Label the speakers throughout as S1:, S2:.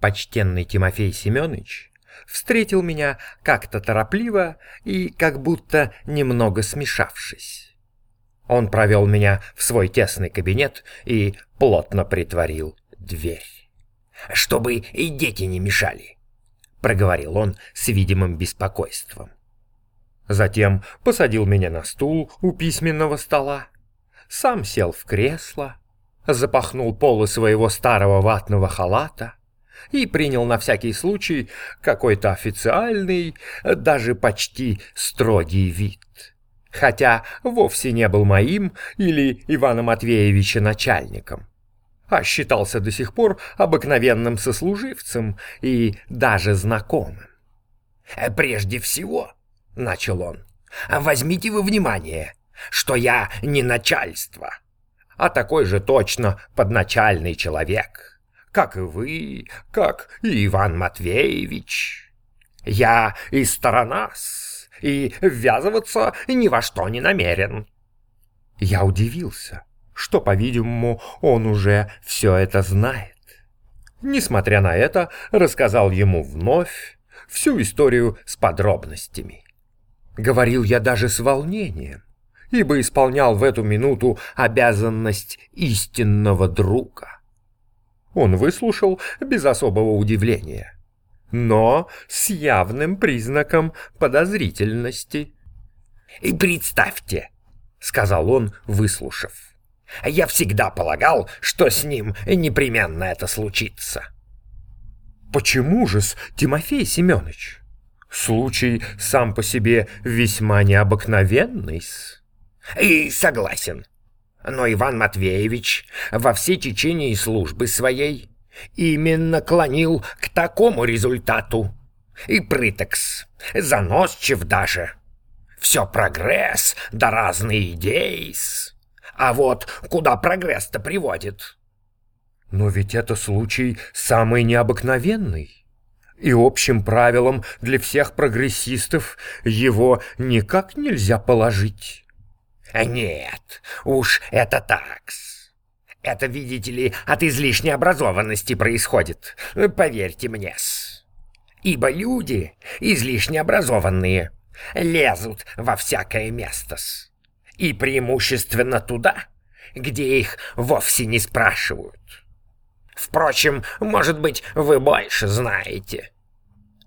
S1: Почтенный Тимофей Семенович встретил меня как-то торопливо и как будто немного смешавшись. Он провел меня в свой тесный кабинет и плотно притворил дверь. «Чтобы и дети не мешали», — проговорил он с видимым беспокойством. Затем посадил меня на стул у письменного стола, сам сел в кресло, запахнул полы своего старого ватного халата и принял на всякий случай какой-то официальный, даже почти строгий вид. Хотя вовсе не был моим или Ивана Матвеевича начальником, а считался до сих пор обыкновенным сослуживцем и даже знакомым. «Прежде всего», — начал он, — «возьмите вы внимание, что я не начальство, а такой же точно подначальный человек, как и вы, как и Иван Матвеевич. Я из сторонас и ввязываться ни во что не намерен. Я удивился, что, по-видимому, он уже все это знает. Несмотря на это, рассказал ему вновь всю историю с подробностями. Говорил я даже с волнением, ибо исполнял в эту минуту обязанность истинного друга. Он выслушал без особого удивления, но с явным признаком подозрительности. «И представьте», — сказал он, выслушав, — «я всегда полагал, что с ним непременно это случится». «Почему же-с, Тимофей Семенович? Случай сам по себе весьма необыкновенный-с». И согласен. Но Иван Матвеевич во все течение службы своей именно клонил к такому результату. И прытекс, заносчив даже. Все прогресс, да разные идеи. А вот куда прогресс-то приводит? Но ведь это случай самый необыкновенный. И общим правилом для всех прогрессистов его никак нельзя положить. А нет, уж это такс. Это, видите ли, от излишней образованности происходит, поверьте мне-с. Ибо люди, излишне образованные, лезут во всякое место-с. И преимущественно туда, где их вовсе не спрашивают. Впрочем, может быть, вы больше знаете.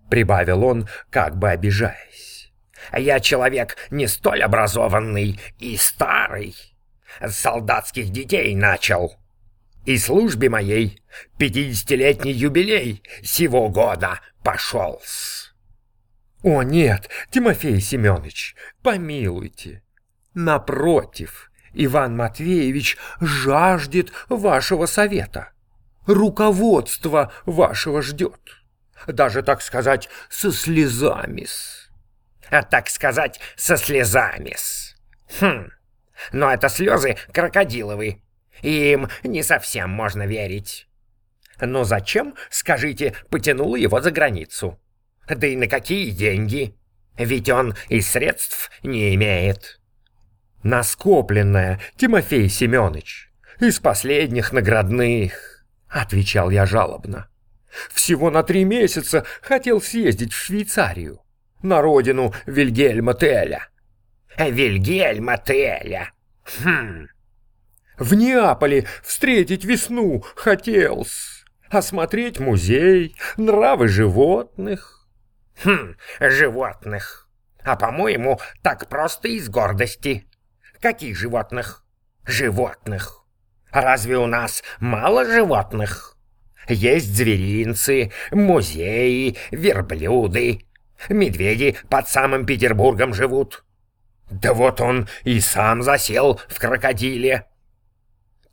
S1: Прибавил он, как бы обижаясь. Я человек не столь образованный и старый. С солдатских детей начал. И службе моей пятидесятилетний юбилей сего года пошел -с. О нет, Тимофей Семенович, помилуйте. Напротив, Иван Матвеевич жаждет вашего совета. Руководство вашего ждет. Даже, так сказать, со слезами-с. А так сказать, со слезами-с. Хм, но это слезы крокодиловы. Им не совсем можно верить. Но зачем, скажите, потянуло его за границу? Да и на какие деньги? Ведь он и средств не имеет. Наскопленное, Тимофей Семенович, из последних наградных, отвечал я жалобно. Всего на три месяца хотел съездить в Швейцарию на родину Вильгельма Теля. Вильгельма Теля. Хм. В Неаполе встретить весну хотелось. Осмотреть музей, нравы животных. Хм, животных. А по-моему, так просто из гордости. Каких животных? Животных. Разве у нас мало животных? Есть зверинцы, музеи, верблюды, Медведи под самым Петербургом живут. Да вот он и сам засел в крокодиле.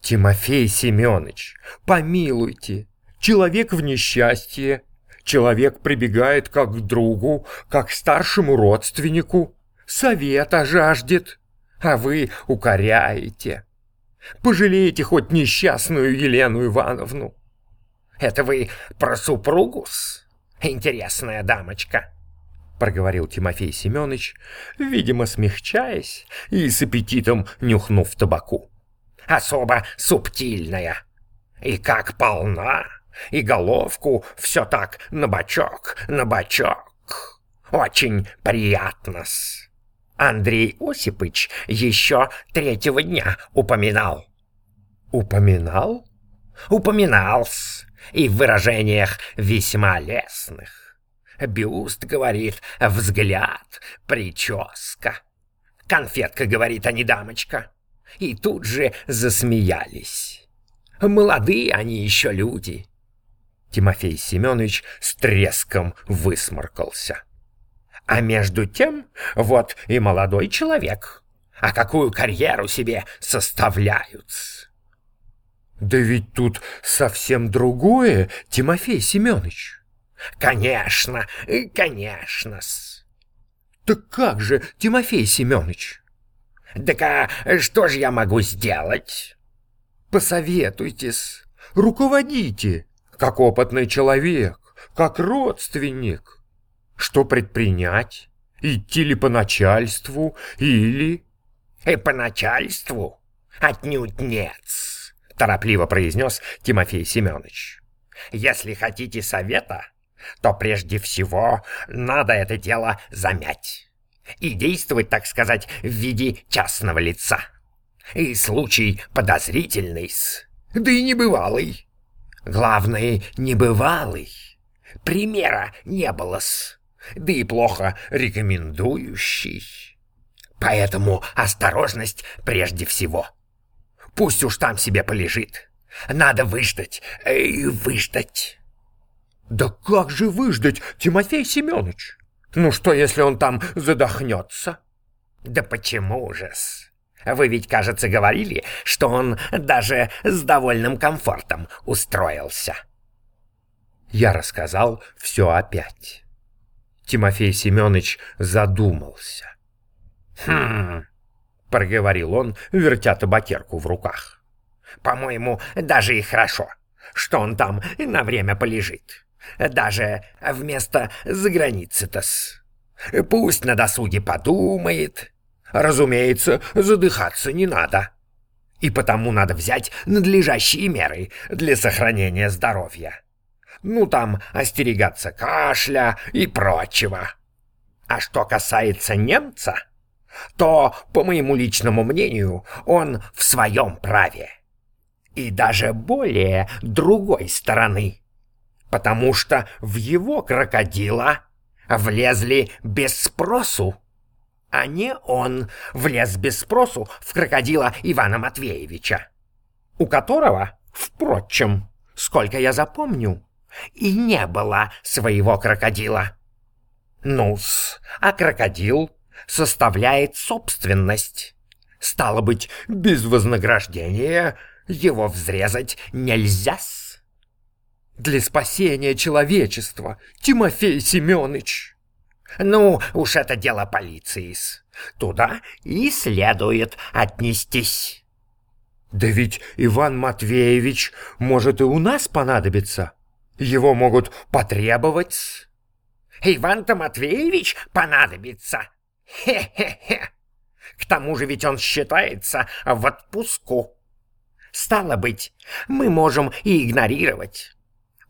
S1: Тимофей Семенович, помилуйте, человек в несчастье. Человек прибегает как к другу, как к старшему родственнику. Совета жаждет, а вы укоряете. Пожалеете хоть несчастную Елену Ивановну. Это вы про супругус? Интересная дамочка. — проговорил Тимофей Семенович, видимо, смягчаясь и с аппетитом нюхнув табаку. «Особо субтильная. И как полна, И головку все так на бочок, на бочок. Очень приятно-с. Андрей Осипыч еще третьего дня упоминал. Упоминал? Упоминал-с. И в выражениях весьма лестных. Бюст, говорит, взгляд, прическа. Конфетка, говорит, а не дамочка. И тут же засмеялись. Молодые они еще люди. Тимофей Семенович с треском высморкался. А между тем, вот и молодой человек. А какую карьеру себе составляют? Да ведь тут совсем другое, Тимофей Семенович. Конечно, конечно-с. Так как же, Тимофей Семенович? Так а что же я могу сделать? Посоветуйтесь, руководите, как опытный человек, как родственник. Что предпринять? Идти ли по начальству или... И по начальству? Отнюдь нет, торопливо произнес Тимофей Семенович. Если хотите совета, то прежде всего надо это дело замять и действовать, так сказать, в виде частного лица. И случай подозрительный -с, да и небывалый. Главное, небывалый. Примера не было-с, да и плохо рекомендующий. Поэтому осторожность прежде всего. Пусть уж там себе полежит. Надо выждать, эй, выждать. Да как же выждать, Тимофей Семенович? Ну что, если он там задохнется? Да почему же-с? Вы ведь, кажется, говорили, что он даже с довольным комфортом устроился. Я рассказал все опять. Тимофей Семенович задумался. «Хм...» — проговорил он, вертя табакерку в руках. «По-моему, даже и хорошо, что он там на время полежит. Даже вместо заграницы-то-с. Пусть на досуге подумает. Разумеется, задыхаться не надо. И потому надо взять надлежащие меры для сохранения здоровья. Ну там остерегаться кашля и прочего. А что касается немца, то, по моему личному мнению, он в своем праве. И даже более другой стороны потому что в его крокодила влезли без спросу, а не он влез без спросу в крокодила Ивана Матвеевича, у которого, впрочем, сколько я запомню, и не было своего крокодила. Ну-с, а крокодил составляет собственность. Стало быть, без вознаграждения его взрезать нельзя-с для спасения человечества, Тимофей Семенович. Ну, уж это дело полиции -с. Туда и следует отнестись. Да ведь Иван Матвеевич может и у нас понадобиться. Его могут потребовать. Иван-то Матвеевич понадобится. Хе-хе-хе. К тому же ведь он считается в отпуску. Стало быть, мы можем и игнорировать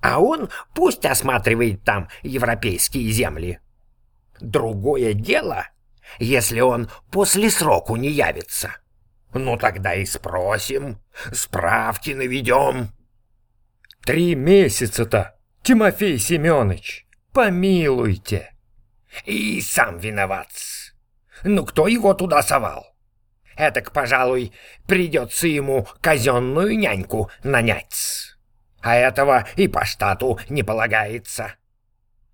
S1: а он пусть осматривает там европейские земли. Другое дело, если он после сроку не явится. Ну тогда и спросим, справки наведем. Три месяца-то, Тимофей Семенович, помилуйте. И сам виноват. Ну кто его туда совал? Этак, пожалуй, придется ему казенную няньку нанять а этого и по штату не полагается.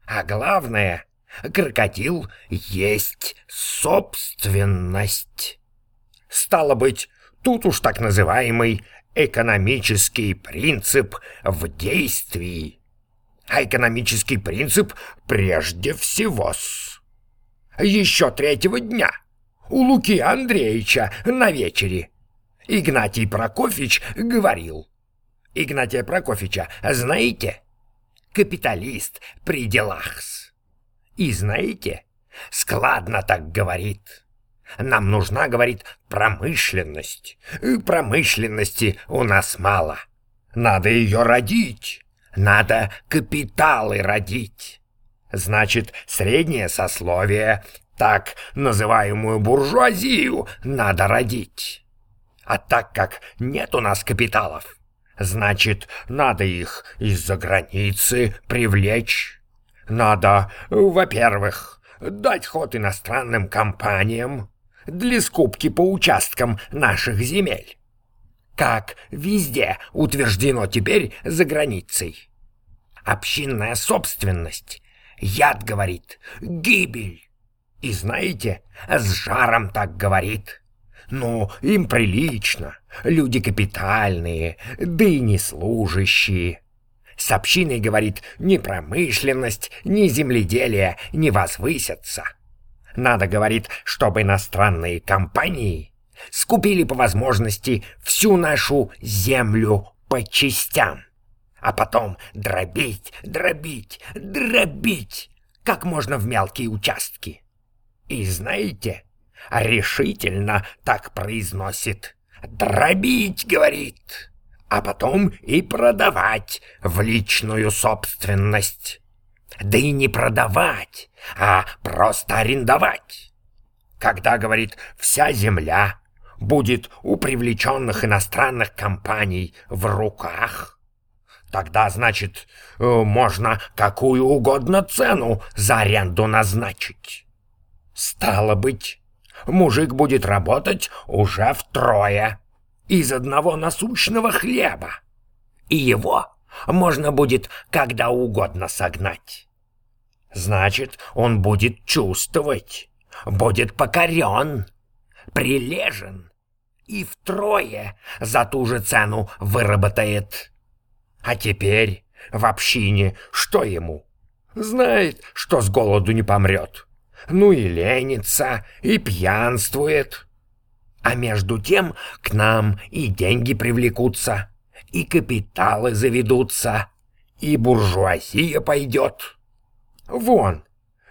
S1: А главное, крокодил есть собственность. Стало быть, тут уж так называемый экономический принцип в действии. А экономический принцип прежде всего с. Еще третьего дня у Луки Андреевича на вечере Игнатий Прокофьевич говорил — Игнатия Прокофьевича знаете? Капиталист при делах -с. И знаете, складно так говорит. Нам нужна, говорит, промышленность. И промышленности у нас мало. Надо ее родить. надо капиталы родить. Значит, среднее сословие, так называемую буржуазию, надо родить. А так как нет у нас капиталов, значит, надо их из-за границы привлечь. Надо, во-первых, дать ход иностранным компаниям для скупки по участкам наших земель. Как везде утверждено теперь за границей. Общинная собственность. Яд говорит. Гибель. И знаете, с жаром так говорит. Ну, им прилично. Люди капитальные, да и не служащие. С общиной, говорит, ни промышленность, ни земледелие не возвысятся. Надо, говорит, чтобы иностранные компании скупили по возможности всю нашу землю по частям, а потом дробить, дробить, дробить, как можно в мелкие участки. И знаете, решительно так произносит. «Дробить», — говорит, а потом и продавать в личную собственность. Да и не продавать, а просто арендовать. Когда, говорит, вся земля будет у привлеченных иностранных компаний в руках, тогда, значит, э, можно какую угодно цену за аренду назначить. Стало быть, мужик будет работать уже втрое из одного насущного хлеба, и его можно будет когда угодно согнать. Значит, он будет чувствовать, будет покорен, прилежен и втрое за ту же цену выработает. А теперь в общине что ему? Знает, что с голоду не помрет. Ну и ленится, и пьянствует. А между тем к нам и деньги привлекутся, и капиталы заведутся, и буржуазия пойдет. Вон,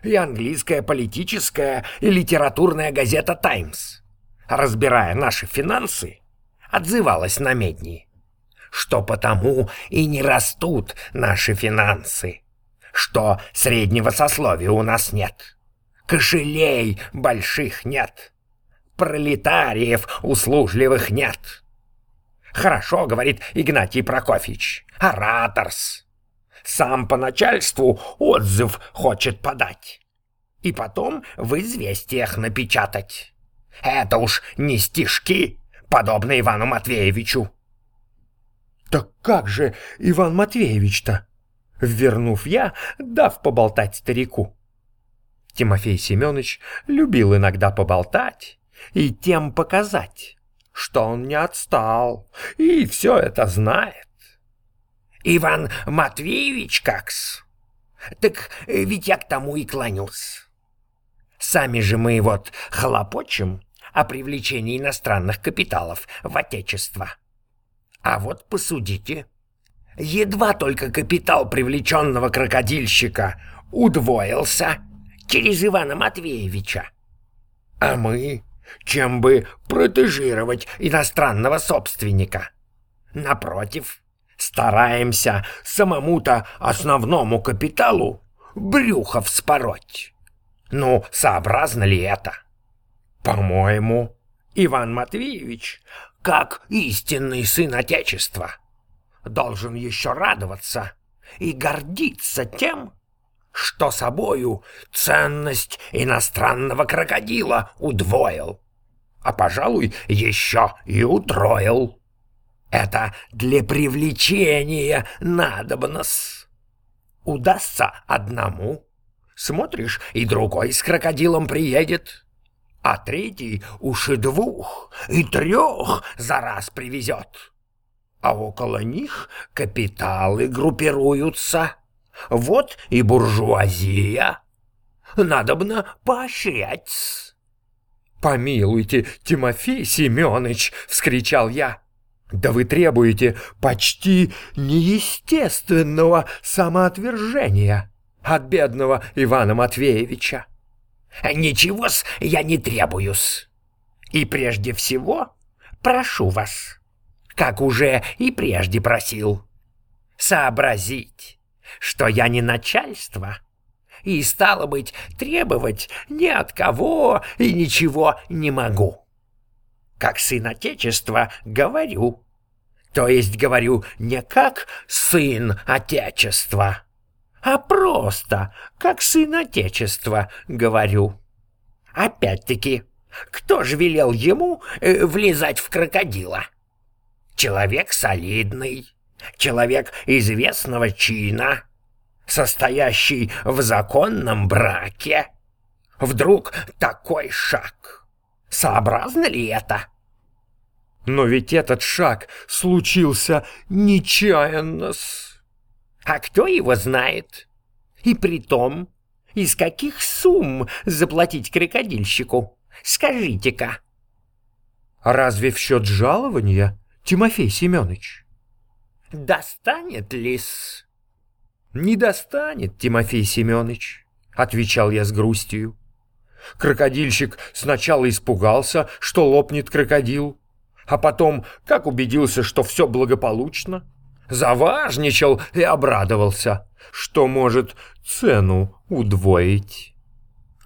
S1: и английская политическая и литературная газета «Таймс», разбирая наши финансы, отзывалась на медни, что потому и не растут наши финансы, что среднего сословия у нас нет, кошелей больших нет, пролетариев услужливых нет. Хорошо, говорит Игнатий Прокофьевич, ораторс. Сам по начальству отзыв хочет подать. И потом в известиях напечатать. Это уж не стишки, подобно Ивану Матвеевичу.
S2: Так как же Иван Матвеевич-то? Вернув я, дав поболтать старику. Тимофей Семенович любил иногда поболтать и тем показать, что он не отстал и все это знает.
S1: Иван Матвеевич как-с? Так ведь я к тому и клонюсь. Сами же мы вот хлопочем о привлечении иностранных капиталов в Отечество. А вот посудите. Едва только капитал привлеченного крокодильщика удвоился через Ивана Матвеевича. А мы, чем бы протежировать иностранного собственника? Напротив, стараемся самому-то основному капиталу брюхо вспороть. Ну, сообразно ли это? По-моему, Иван Матвеевич, как истинный сын Отечества, должен еще радоваться и гордиться тем, что собою ценность иностранного крокодила удвоил, а, пожалуй, еще и утроил. Это для привлечения надобнос. Удастся одному, смотришь, и другой с крокодилом приедет, а третий уж и двух, и трех за раз привезет. А около них капиталы группируются. Вот и буржуазия. Надобно поощрять.
S2: «Помилуйте, Тимофей Семенович!» — вскричал я. Да вы требуете почти неестественного самоотвержения от бедного Ивана Матвеевича.
S1: Ничего-с я не требуюсь. И прежде всего прошу вас, как уже и прежде просил. сообразить, что я не начальство, и, стало быть, требовать ни от кого и ничего не могу. Как сын Отечества говорю, то есть говорю не как сын Отечества, а просто как сын Отечества говорю. Опять-таки, кто же велел ему э, влезать в крокодила? Человек солидный, человек известного чина, состоящий в законном браке. Вдруг такой шаг. Сообразно ли это?
S2: Но ведь этот шаг случился нечаянно-с.
S1: А кто его знает? И при том, из каких сумм заплатить крокодильщику? Скажите-ка.
S2: Разве в счет жалования, Тимофей Семенович?
S1: Достанет ли-с?
S2: Не достанет, Тимофей Семенович, отвечал я с грустью. Крокодильщик сначала испугался, что лопнет крокодил, а потом, как убедился, что все благополучно, заважничал и обрадовался, что может цену удвоить.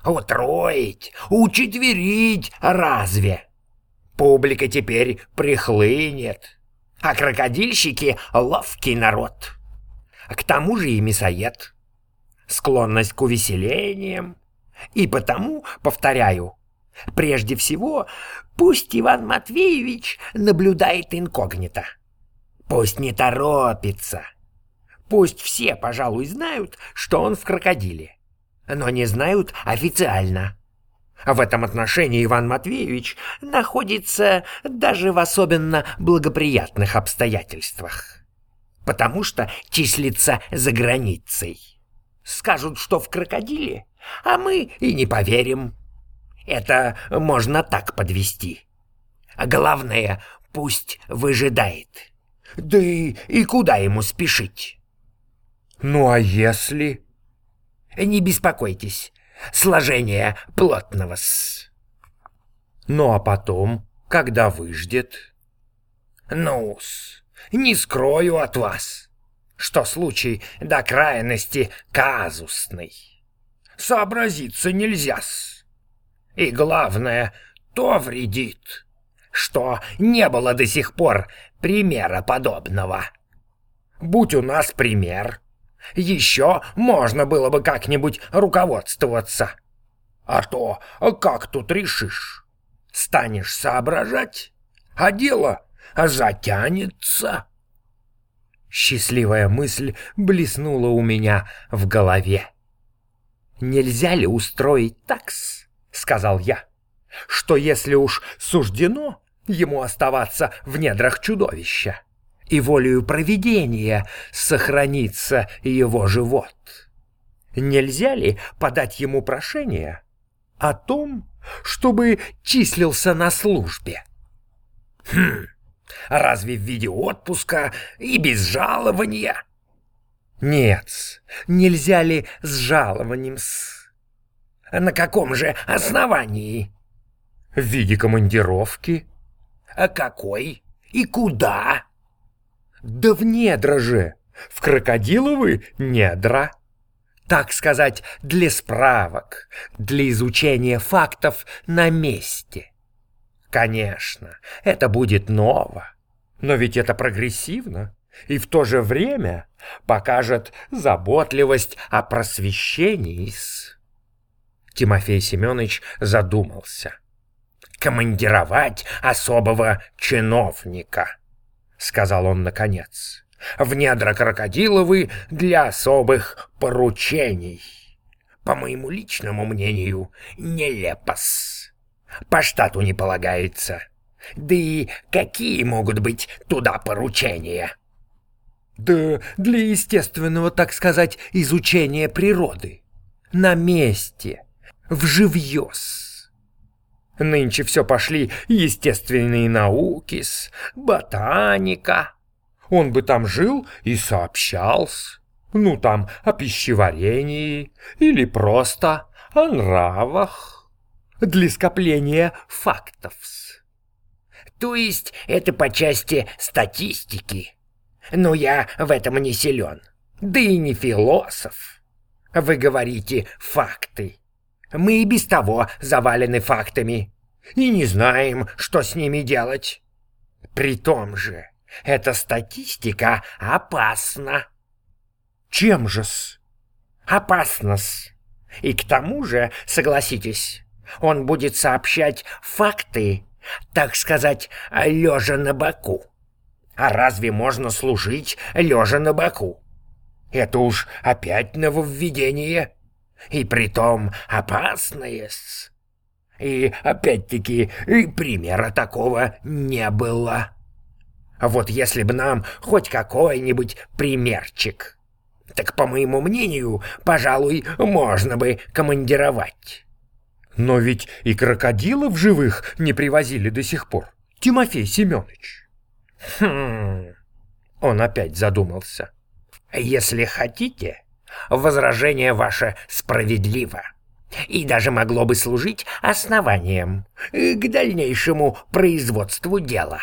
S1: Утроить, учетверить разве? Публика теперь прихлынет, а крокодильщики — ловкий народ. К тому же и мясоед. Склонность к увеселениям. И потому, повторяю, прежде всего, пусть Иван Матвеевич наблюдает инкогнито. Пусть не торопится. Пусть все, пожалуй, знают, что он в крокодиле, но не знают официально. В этом отношении Иван Матвеевич находится даже в особенно благоприятных обстоятельствах, потому что числится за границей. Скажут, что в крокодиле, а мы и не поверим. Это можно так подвести. А главное, пусть выжидает. Да и, и куда ему спешить?
S2: Ну а если...
S1: Не беспокойтесь, сложение плотного-с.
S2: Ну а потом, когда выждет?
S1: Ну-с, не скрою от вас, что случай до крайности казусный. Сообразиться нельзя-с. И главное, то вредит, что не было до сих пор примера подобного. Будь у нас пример, еще можно было бы как-нибудь руководствоваться. А то как тут решишь? Станешь соображать, а дело затянется.
S2: Счастливая мысль блеснула у меня в голове. «Нельзя ли устроить такс?» — сказал я. «Что если уж суждено ему оставаться в недрах чудовища, и волею провидения сохранится его живот. Нельзя ли подать ему прошение о том, чтобы числился на службе?
S1: Хм, разве в виде отпуска и без жалования?
S2: Нет, нельзя ли с жалованием-с?
S1: На каком же основании?
S2: В виде командировки.
S1: А какой? И куда?
S2: Да в недра же! В крокодиловы недра! Так сказать, для справок, для изучения фактов на месте. Конечно, это будет ново, но ведь это прогрессивно и в то же время покажет заботливость о просвещении. Тимофей Семенович задумался.
S1: «Командировать особого чиновника», — сказал он наконец. «В недра крокодиловы для особых поручений. По моему личному мнению, нелепос. По штату не полагается. Да и какие могут быть туда поручения?»
S2: «Да для естественного, так сказать, изучения природы. На месте, вживьёс». Нынче все пошли естественные науки, с ботаника. Он бы там жил и сообщался. Ну, там, о пищеварении или просто о нравах. Для скопления фактов.
S1: То есть это по части статистики. Но я в этом не силен. Да и не философ. Вы говорите «факты». Мы и без того завалены фактами и не знаем, что с ними делать. При том же, эта статистика опасна.
S2: Чем же-с?
S1: Опасно-с. И к тому же, согласитесь, он будет сообщать факты, так сказать, лежа на боку. А разве можно служить лежа на боку? Это уж опять нововведение. И притом опасное -с. И опять-таки и примера такого не было. Вот если бы нам хоть какой-нибудь примерчик, так, по моему мнению, пожалуй, можно бы командировать.
S2: Но ведь и крокодилов живых не привозили до сих пор, Тимофей Семенович.
S1: Хм... Он опять задумался. Если хотите, возражение ваше справедливо и даже могло бы служить основанием к дальнейшему производству дела.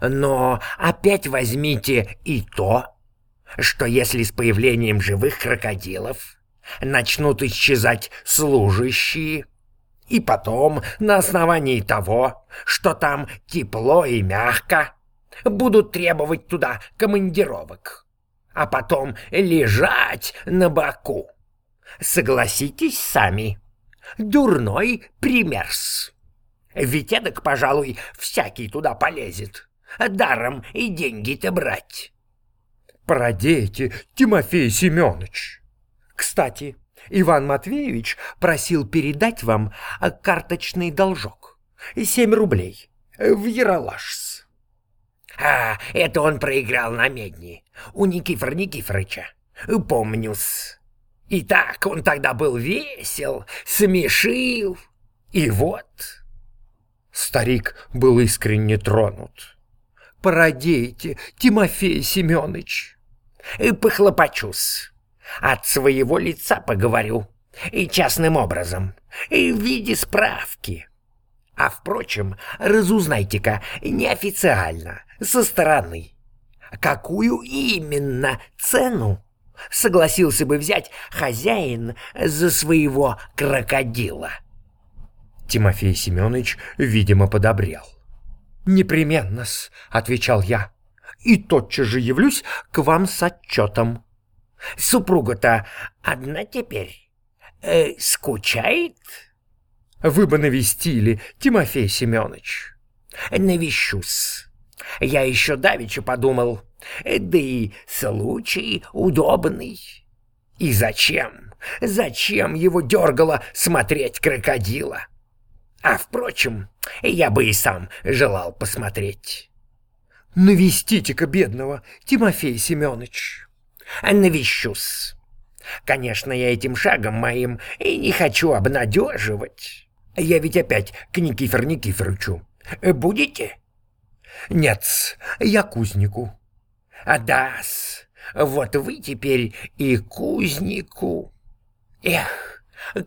S1: Но опять возьмите и то, что если с появлением живых крокодилов начнут исчезать служащие, и потом на основании того, что там тепло и мягко, будут требовать туда командировок, а потом лежать на боку. Согласитесь сами, дурной примерс. Ведь эдак, пожалуй, всякий туда полезет даром и деньги-то брать.
S2: Продейте, Тимофей Семенович. Кстати, Иван Матвеевич просил передать вам карточный должок. Семь рублей. В Яралашс.
S1: А, это он проиграл на медни. У Никифора Никифорыча. Помню-с. И так он тогда был весел, смешил. И вот...
S2: Старик был искренне тронут породейте, Тимофей Семенович.
S1: И похлопочусь. От своего лица поговорю. И частным образом. И в виде справки. А впрочем, разузнайте-ка неофициально, со стороны. Какую именно цену согласился бы взять хозяин за своего крокодила?
S2: Тимофей Семенович, видимо, подобрел. «Непременно-с», — отвечал я, — «и тотчас же явлюсь к вам с отчетом».
S1: «Супруга-то одна теперь? Э, скучает?»
S2: «Вы бы навестили, Тимофей Семенович».
S1: «Навещусь. Я еще давеча подумал, да и случай удобный. И зачем, зачем его дергало смотреть крокодила?» А, впрочем, я бы и сам желал посмотреть.
S2: Навестите-ка бедного, Тимофей Семенович.
S1: Навещусь. Конечно, я этим шагом моим и не хочу обнадеживать. Я ведь опять к Никифор Никифорычу. Будете?
S2: Нет, я кузнику.
S1: А да вот вы теперь и кузнику. Эх,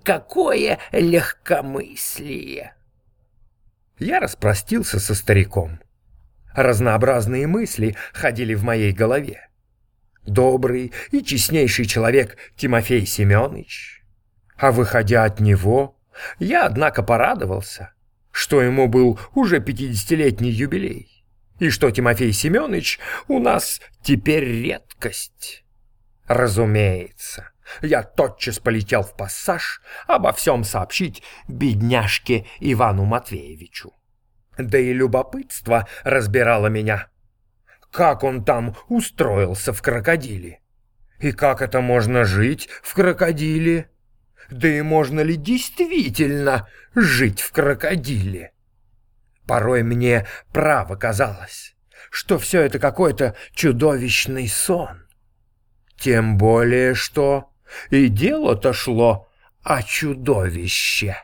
S1: Какое легкомыслие!
S2: Я распростился со стариком. Разнообразные мысли ходили в моей голове. Добрый и честнейший человек Тимофей Семенович. А выходя от него, я, однако, порадовался, что ему был уже пятидесятилетний юбилей, и что Тимофей Семенович у нас теперь редкость. Разумеется, я тотчас полетел в пассаж обо всем сообщить бедняжке Ивану Матвеевичу. Да и любопытство разбирало меня. Как он там устроился в крокодиле? И как это можно жить в крокодиле? Да и можно ли действительно жить в крокодиле? Порой мне право казалось, что все это какой-то чудовищный сон. Тем более, что и дело-то шло о чудовище.